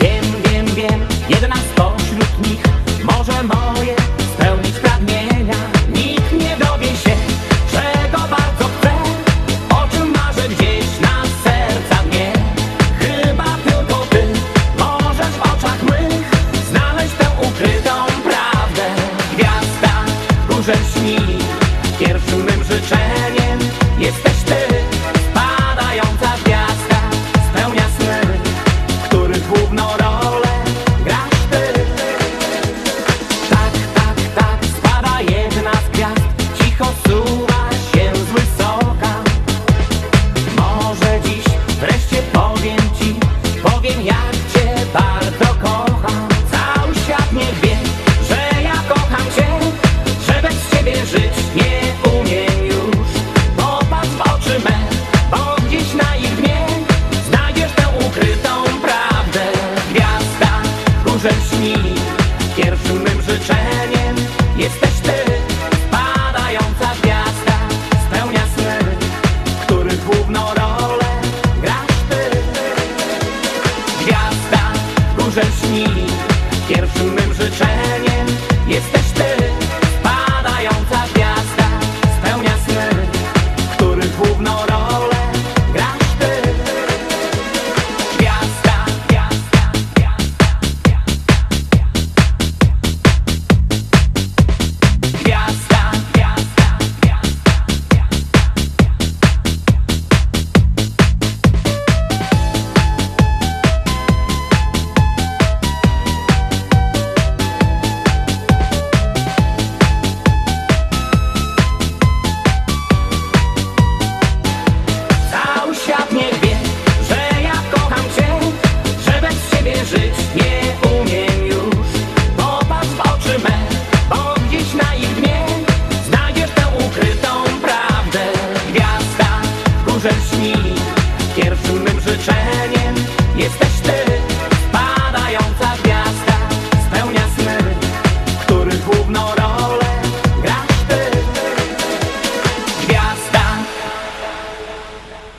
Wiem, wiem, wiem, jedna spośród nich Może moje spełnić pragnienia. Nikt nie dowie się, czego bardzo chcę O czym marzę gdzieś na serca mnie. Chyba tylko ty możesz w oczach mych Znaleźć tę ukrytą prawdę. Gwiazda, róże śni Pierwszym mym życzeniem jest dress me.